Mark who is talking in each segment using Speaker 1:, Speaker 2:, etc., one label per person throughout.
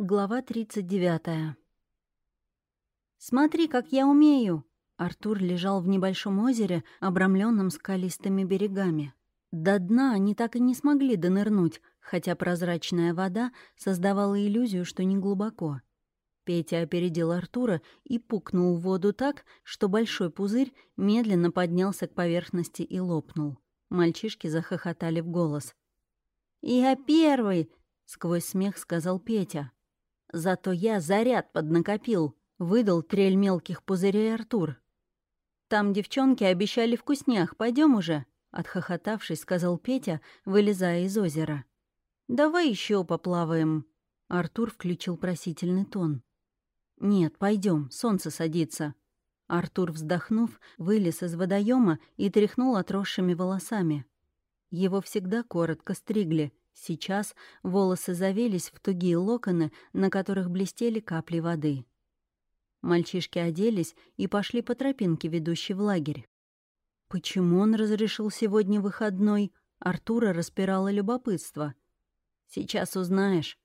Speaker 1: Глава 39. «Смотри, как я умею!» Артур лежал в небольшом озере, обрамленном скалистыми берегами. До дна они так и не смогли донырнуть, хотя прозрачная вода создавала иллюзию, что не глубоко. Петя опередил Артура и пукнул в воду так, что большой пузырь медленно поднялся к поверхности и лопнул. Мальчишки захохотали в голос. «Я первый!» — сквозь смех сказал Петя. Зато я заряд поднакопил, выдал трель мелких пузырей Артур. Там девчонки обещали вкуснях, пойдем уже, отхохотавшись, сказал Петя, вылезая из озера. Давай еще поплаваем. Артур включил просительный тон. Нет, пойдем, солнце садится. Артур, вздохнув, вылез из водоема и тряхнул отросшими волосами. Его всегда коротко стригли, Сейчас волосы завелись в тугие локоны, на которых блестели капли воды. Мальчишки оделись и пошли по тропинке, ведущей в лагерь. Почему он разрешил сегодня выходной? Артура распирало любопытство. «Сейчас узнаешь».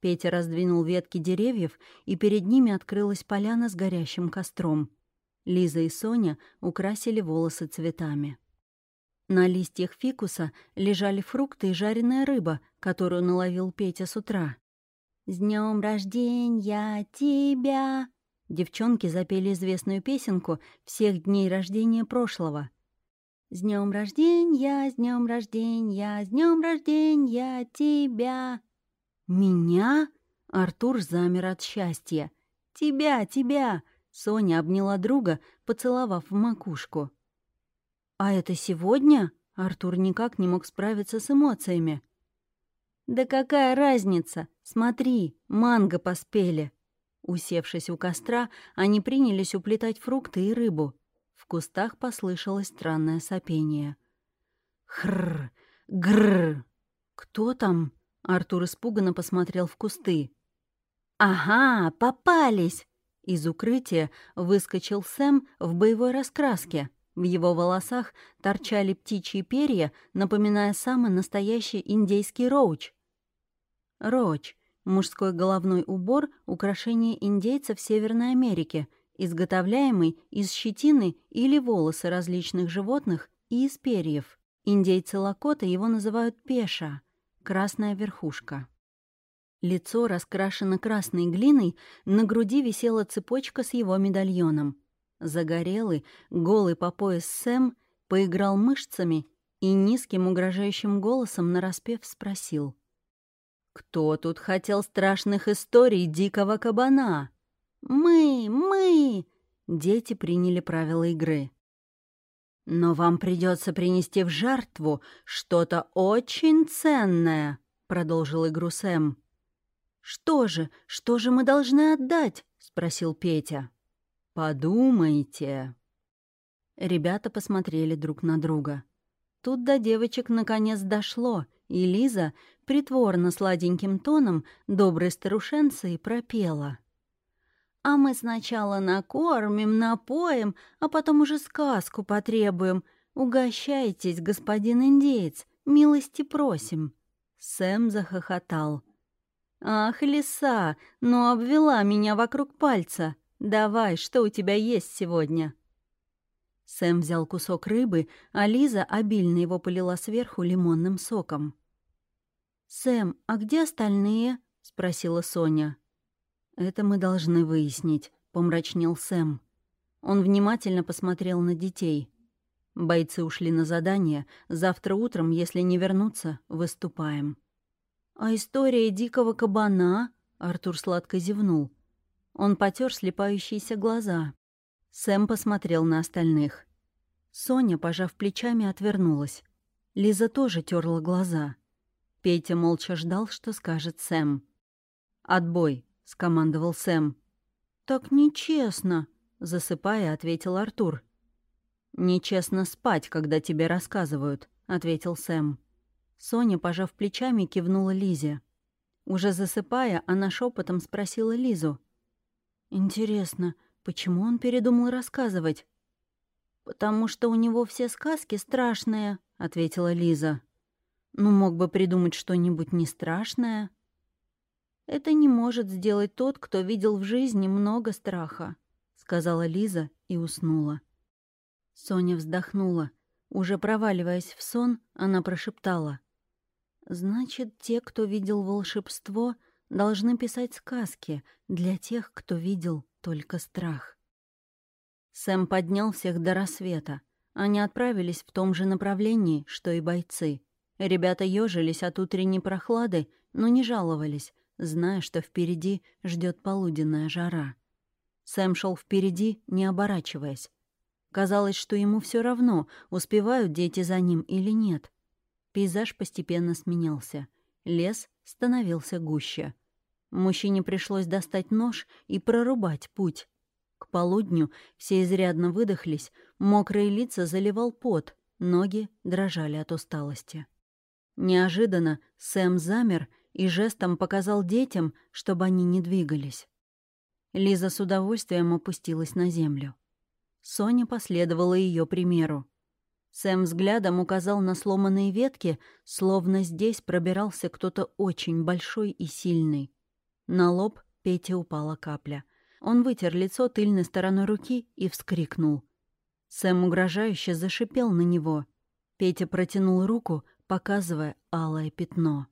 Speaker 1: Петя раздвинул ветки деревьев, и перед ними открылась поляна с горящим костром. Лиза и Соня украсили волосы цветами. На листьях фикуса лежали фрукты и жареная рыба, которую наловил Петя с утра. «С днем рождения тебя!» Девчонки запели известную песенку всех дней рождения прошлого. «С днем рождения, с днем рождения, с днем рождения тебя!» «Меня?» Артур замер от счастья. «Тебя, тебя!» Соня обняла друга, поцеловав в макушку. «А это сегодня?» Артур никак не мог справиться с эмоциями. «Да какая разница? Смотри, манго поспели!» Усевшись у костра, они принялись уплетать фрукты и рыбу. В кустах послышалось странное сопение. «Хррр! Гррр! Кто там?» Артур испуганно посмотрел в кусты. «Ага, попались!» Из укрытия выскочил Сэм в боевой раскраске — в его волосах торчали птичьи перья, напоминая самый настоящий индейский роуч. Роуч — мужской головной убор, украшение индейцев Северной Америки, изготовляемый из щетины или волосы различных животных и из перьев. Индейцы Лакота его называют пеша — красная верхушка. Лицо раскрашено красной глиной, на груди висела цепочка с его медальоном — Загорелый, голый по пояс Сэм поиграл мышцами и низким угрожающим голосом нараспев спросил. «Кто тут хотел страшных историй дикого кабана?» «Мы! Мы!» Дети приняли правила игры. «Но вам придется принести в жертву что-то очень ценное», — продолжил игру Сэм. «Что же, что же мы должны отдать?» — спросил Петя. «Подумайте». Ребята посмотрели друг на друга. Тут до девочек наконец дошло, и Лиза притворно сладеньким тоном доброй старушенцы пропела. «А мы сначала накормим, напоим, а потом уже сказку потребуем. Угощайтесь, господин индеец, милости просим». Сэм захохотал. «Ах, лиса, ну обвела меня вокруг пальца. «Давай, что у тебя есть сегодня?» Сэм взял кусок рыбы, а Лиза обильно его полила сверху лимонным соком. «Сэм, а где остальные?» — спросила Соня. «Это мы должны выяснить», — помрачнел Сэм. Он внимательно посмотрел на детей. Бойцы ушли на задание. Завтра утром, если не вернутся, выступаем. «А история дикого кабана?» — Артур сладко зевнул. Он потер слепающиеся глаза. Сэм посмотрел на остальных. Соня, пожав плечами, отвернулась. Лиза тоже терла глаза. Петя молча ждал, что скажет Сэм. «Отбой», — скомандовал Сэм. «Так нечестно», — засыпая, ответил Артур. «Нечестно спать, когда тебе рассказывают», — ответил Сэм. Соня, пожав плечами, кивнула Лизе. Уже засыпая, она шепотом спросила Лизу. Интересно, почему он передумал рассказывать? «Потому что у него все сказки страшные», — ответила Лиза. «Ну, мог бы придумать что-нибудь не страшное». это не может сделать тот, кто видел в жизни много страха», — сказала Лиза и уснула. Соня вздохнула. Уже проваливаясь в сон, она прошептала. «Значит, те, кто видел волшебство, должны писать сказки для тех, кто видел только страх». Сэм поднял всех до рассвета. Они отправились в том же направлении, что и бойцы. Ребята ежились от утренней прохлады, но не жаловались, зная, что впереди ждет полуденная жара. Сэм шел впереди, не оборачиваясь. Казалось, что ему все равно, успевают дети за ним или нет. Пейзаж постепенно сменялся. Лес становился гуще. Мужчине пришлось достать нож и прорубать путь. К полудню все изрядно выдохлись, мокрые лица заливал пот, ноги дрожали от усталости. Неожиданно Сэм замер и жестом показал детям, чтобы они не двигались. Лиза с удовольствием опустилась на землю. Соня последовала ее примеру. Сэм взглядом указал на сломанные ветки, словно здесь пробирался кто-то очень большой и сильный. На лоб Пете упала капля. Он вытер лицо тыльной стороной руки и вскрикнул. Сэм угрожающе зашипел на него. Петя протянул руку, показывая алое пятно.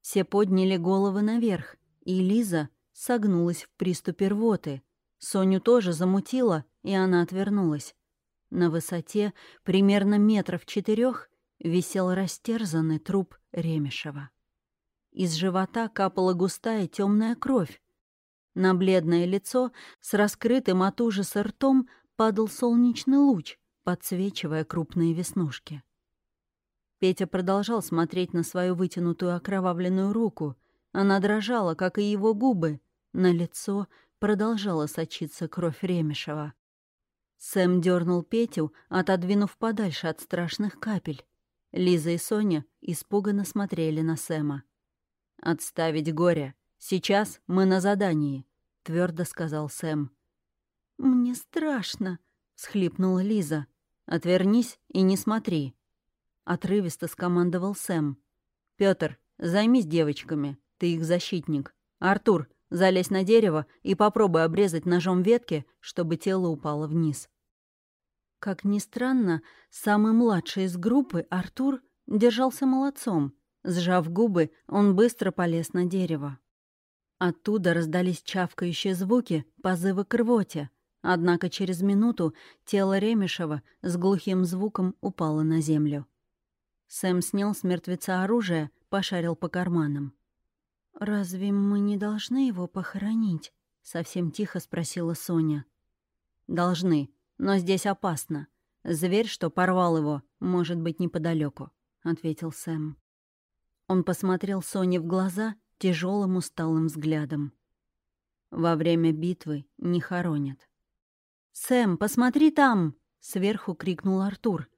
Speaker 1: Все подняли головы наверх, и Лиза согнулась в приступе рвоты. Соню тоже замутила, и она отвернулась. На высоте, примерно метров четырех, висел растерзанный труп Ремешева. Из живота капала густая темная кровь. На бледное лицо с раскрытым от ужаса ртом падал солнечный луч, подсвечивая крупные веснушки. Петя продолжал смотреть на свою вытянутую окровавленную руку. Она дрожала, как и его губы. На лицо продолжала сочиться кровь Ремешева. Сэм дернул Петю, отодвинув подальше от страшных капель. Лиза и Соня испуганно смотрели на Сэма. «Отставить горе. Сейчас мы на задании», — твердо сказал Сэм. «Мне страшно», — всхлипнула Лиза. «Отвернись и не смотри», — отрывисто скомандовал Сэм. Пётр, займись девочками, ты их защитник. Артур, залезь на дерево и попробуй обрезать ножом ветки, чтобы тело упало вниз». Как ни странно, самый младший из группы, Артур, держался молодцом. Сжав губы, он быстро полез на дерево. Оттуда раздались чавкающие звуки, позывы к рвоте. Однако через минуту тело Ремешева с глухим звуком упало на землю. Сэм снял с мертвеца оружие, пошарил по карманам. «Разве мы не должны его похоронить?» — совсем тихо спросила Соня. «Должны, но здесь опасно. Зверь, что порвал его, может быть неподалеку, ответил Сэм. Он посмотрел Соне в глаза тяжелым усталым взглядом. «Во время битвы не хоронят». «Сэм, посмотри там!» — сверху крикнул Артур.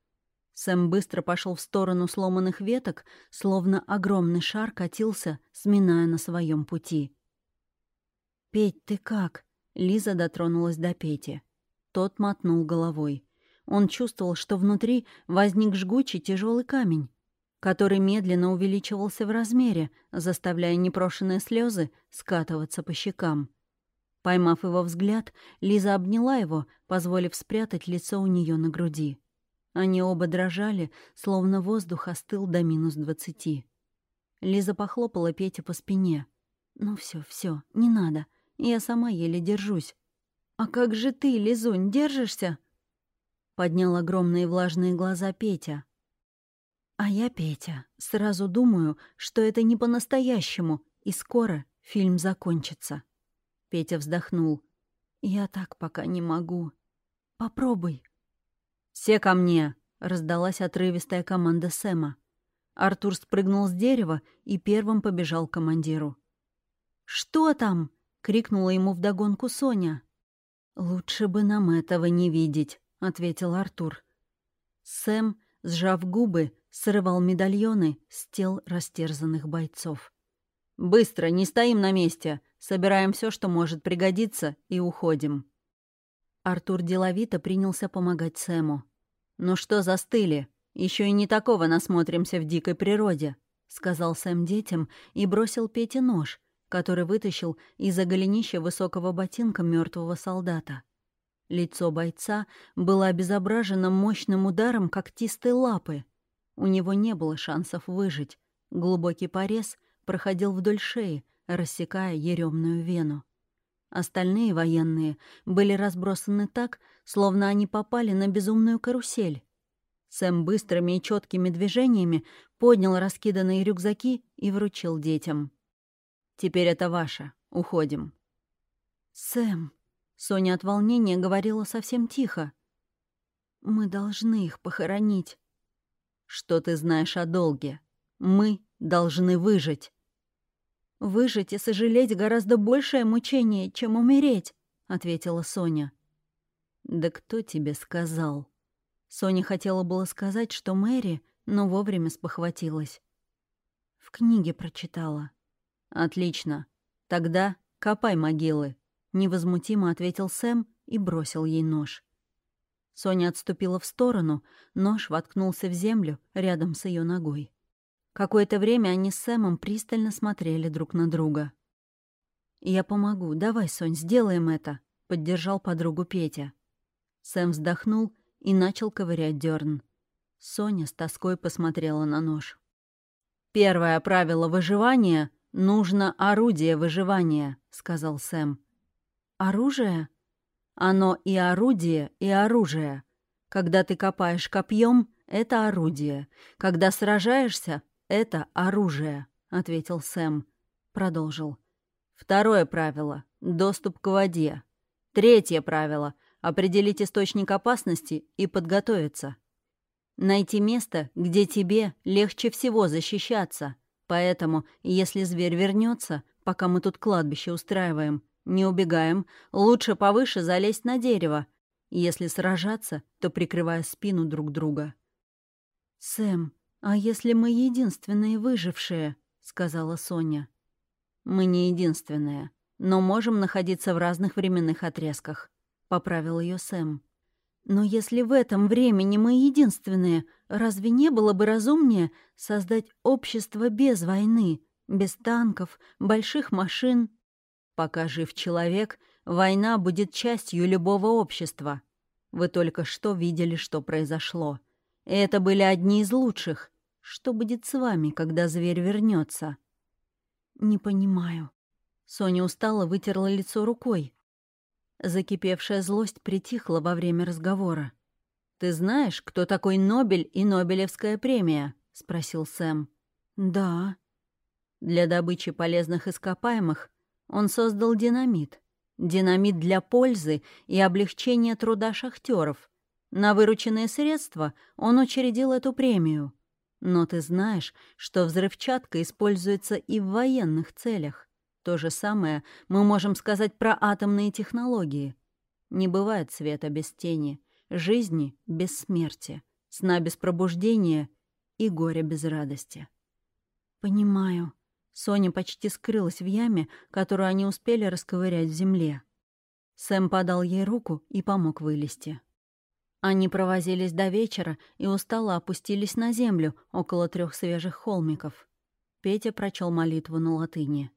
Speaker 1: Сэм быстро пошел в сторону сломанных веток, словно огромный шар катился, сминая на своем пути. «Петь, ты как?» — Лиза дотронулась до Пети. Тот мотнул головой. Он чувствовал, что внутри возник жгучий тяжелый камень, который медленно увеличивался в размере, заставляя непрошенные слезы скатываться по щекам. Поймав его взгляд, Лиза обняла его, позволив спрятать лицо у нее на груди. Они оба дрожали, словно воздух остыл до минус двадцати. Лиза похлопала Петю по спине. «Ну все, все, не надо. Я сама еле держусь». «А как же ты, Лизунь, держишься?» Поднял огромные влажные глаза Петя. «А я, Петя, сразу думаю, что это не по-настоящему, и скоро фильм закончится». Петя вздохнул. «Я так пока не могу. Попробуй». «Все ко мне!» — раздалась отрывистая команда Сэма. Артур спрыгнул с дерева и первым побежал к командиру. «Что там?» — крикнула ему вдогонку Соня. «Лучше бы нам этого не видеть», — ответил Артур. Сэм, сжав губы, срывал медальоны с тел растерзанных бойцов. «Быстро, не стоим на месте. Собираем все, что может пригодиться, и уходим». Артур деловито принялся помогать Сэму. «Ну что застыли? Еще и не такого насмотримся в дикой природе», — сказал Сэм детям и бросил Пете нож, который вытащил из-за голенища высокого ботинка мертвого солдата. Лицо бойца было обезображено мощным ударом когтистой лапы. У него не было шансов выжить. Глубокий порез проходил вдоль шеи, рассекая еремную вену. Остальные военные были разбросаны так, словно они попали на безумную карусель. Сэм быстрыми и четкими движениями поднял раскиданные рюкзаки и вручил детям. «Теперь это ваше. Уходим». «Сэм», — Соня от волнения говорила совсем тихо, — «мы должны их похоронить». «Что ты знаешь о долге? Мы должны выжить». «Выжить и сожалеть гораздо большее мучение, чем умереть», — ответила Соня. «Да кто тебе сказал?» Соня хотела было сказать, что Мэри, но вовремя спохватилась. В книге прочитала. «Отлично. Тогда копай могилы», — невозмутимо ответил Сэм и бросил ей нож. Соня отступила в сторону, нож воткнулся в землю рядом с ее ногой. Какое-то время они с Сэмом пристально смотрели друг на друга. «Я помогу. Давай, Сонь, сделаем это», — поддержал подругу Петя. Сэм вздохнул и начал ковырять дерн. Соня с тоской посмотрела на нож. «Первое правило выживания — нужно орудие выживания», — сказал Сэм. «Оружие?» «Оно и орудие, и оружие. Когда ты копаешь копьем, это орудие. Когда сражаешься, «Это оружие», — ответил Сэм. Продолжил. «Второе правило — доступ к воде. Третье правило — определить источник опасности и подготовиться. Найти место, где тебе легче всего защищаться. Поэтому, если зверь вернется, пока мы тут кладбище устраиваем, не убегаем, лучше повыше залезть на дерево. Если сражаться, то прикрывая спину друг друга». «Сэм, «А если мы единственные выжившие?» — сказала Соня. «Мы не единственные, но можем находиться в разных временных отрезках», — поправил ее Сэм. «Но если в этом времени мы единственные, разве не было бы разумнее создать общество без войны, без танков, больших машин?» «Пока жив человек, война будет частью любого общества. Вы только что видели, что произошло. Это были одни из лучших, что будет с вами, когда зверь вернется? «Не понимаю». Соня устало вытерла лицо рукой. Закипевшая злость притихла во время разговора. «Ты знаешь, кто такой Нобель и Нобелевская премия?» — спросил Сэм. «Да». Для добычи полезных ископаемых он создал динамит. Динамит для пользы и облегчения труда шахтеров. На вырученные средства он учредил эту премию — но ты знаешь, что взрывчатка используется и в военных целях. То же самое мы можем сказать про атомные технологии. Не бывает света без тени, жизни без смерти, сна без пробуждения и горя без радости. Понимаю. Соня почти скрылась в яме, которую они успели расковырять в земле. Сэм подал ей руку и помог вылезти. Они провозились до вечера и устало опустились на землю около трех свежих холмиков. Петя прочел молитву на латыни.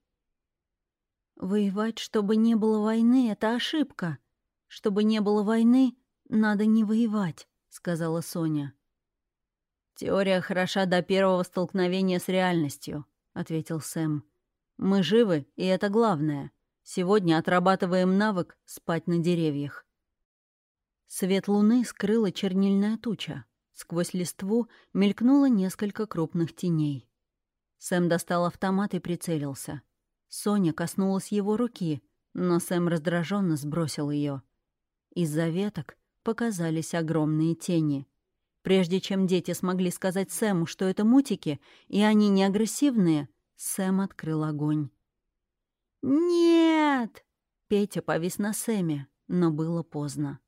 Speaker 1: «Воевать, чтобы не было войны, — это ошибка. Чтобы не было войны, надо не воевать», — сказала Соня. «Теория хороша до первого столкновения с реальностью», — ответил Сэм. «Мы живы, и это главное. Сегодня отрабатываем навык спать на деревьях. Свет луны скрыла чернильная туча. Сквозь листву мелькнуло несколько крупных теней. Сэм достал автомат и прицелился. Соня коснулась его руки, но Сэм раздраженно сбросил ее. Из-за веток показались огромные тени. Прежде чем дети смогли сказать Сэму, что это мутики, и они не агрессивные, Сэм открыл огонь. «Нет!» Петя повис на Сэме, но было поздно.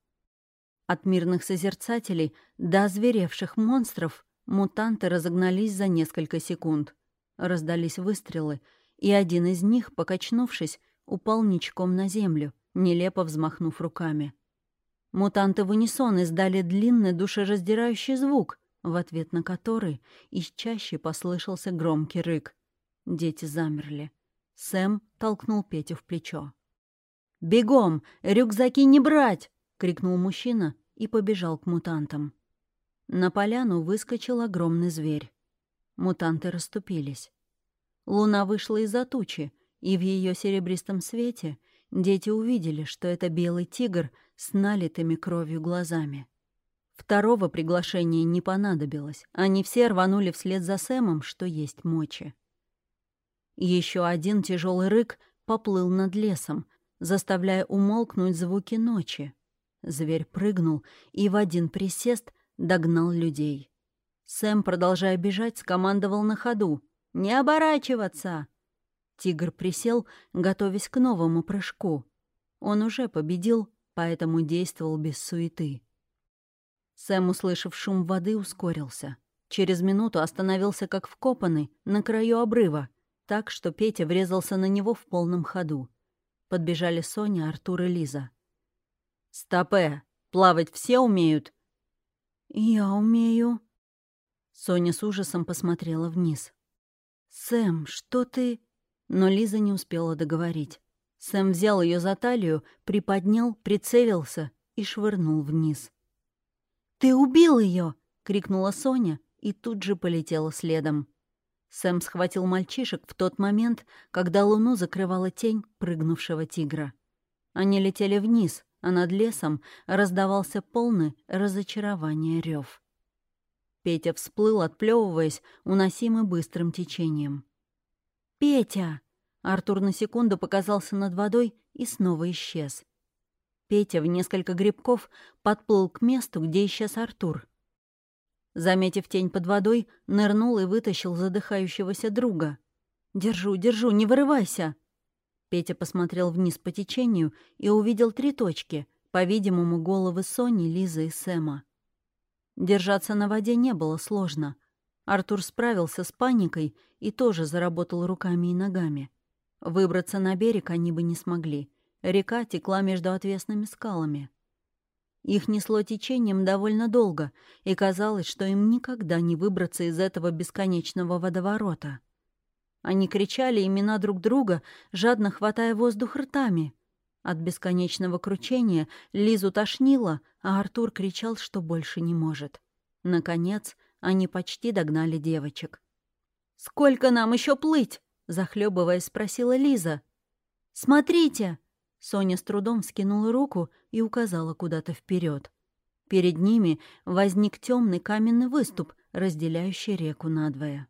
Speaker 1: От мирных созерцателей до озверевших монстров мутанты разогнались за несколько секунд. Раздались выстрелы, и один из них, покачнувшись, упал ничком на землю, нелепо взмахнув руками. Мутанты в унисон издали длинный душераздирающий звук, в ответ на который из чаще послышался громкий рык. Дети замерли. Сэм толкнул Петю в плечо. «Бегом! Рюкзаки не брать!» — крикнул мужчина и побежал к мутантам. На поляну выскочил огромный зверь. Мутанты расступились. Луна вышла из-за тучи, и в ее серебристом свете дети увидели, что это белый тигр с налитыми кровью глазами. Второго приглашения не понадобилось. Они все рванули вслед за Сэмом, что есть мочи. Еще один тяжелый рык поплыл над лесом, заставляя умолкнуть звуки ночи. Зверь прыгнул и в один присест догнал людей. Сэм, продолжая бежать, скомандовал на ходу. «Не оборачиваться!» Тигр присел, готовясь к новому прыжку. Он уже победил, поэтому действовал без суеты. Сэм, услышав шум воды, ускорился. Через минуту остановился как вкопанный на краю обрыва, так что Петя врезался на него в полном ходу. Подбежали Соня, Артур и Лиза. «Стопе! Плавать все умеют?» «Я умею». Соня с ужасом посмотрела вниз. «Сэм, что ты...» Но Лиза не успела договорить. Сэм взял ее за талию, приподнял, прицелился и швырнул вниз. «Ты убил ее!» — крикнула Соня и тут же полетела следом. Сэм схватил мальчишек в тот момент, когда луну закрывала тень прыгнувшего тигра. Они летели вниз, а над лесом раздавался полный разочарование рев. Петя всплыл, отплевываясь, уносимый быстрым течением. «Петя!» Артур на секунду показался над водой и снова исчез. Петя в несколько грибков подплыл к месту, где исчез Артур. Заметив тень под водой, нырнул и вытащил задыхающегося друга. «Держу, держу, не вырывайся!» Петя посмотрел вниз по течению и увидел три точки, по-видимому, головы Сони, Лизы и Сэма. Держаться на воде не было сложно. Артур справился с паникой и тоже заработал руками и ногами. Выбраться на берег они бы не смогли. Река текла между отвесными скалами. Их несло течением довольно долго, и казалось, что им никогда не выбраться из этого бесконечного водоворота. Они кричали имена друг друга, жадно хватая воздух ртами. От бесконечного кручения Лизу тошнило, а Артур кричал, что больше не может. Наконец, они почти догнали девочек. «Сколько нам еще плыть?» — захлебываясь, спросила Лиза. «Смотрите!» Соня с трудом скинула руку и указала куда-то вперед. Перед ними возник темный каменный выступ, разделяющий реку надвое.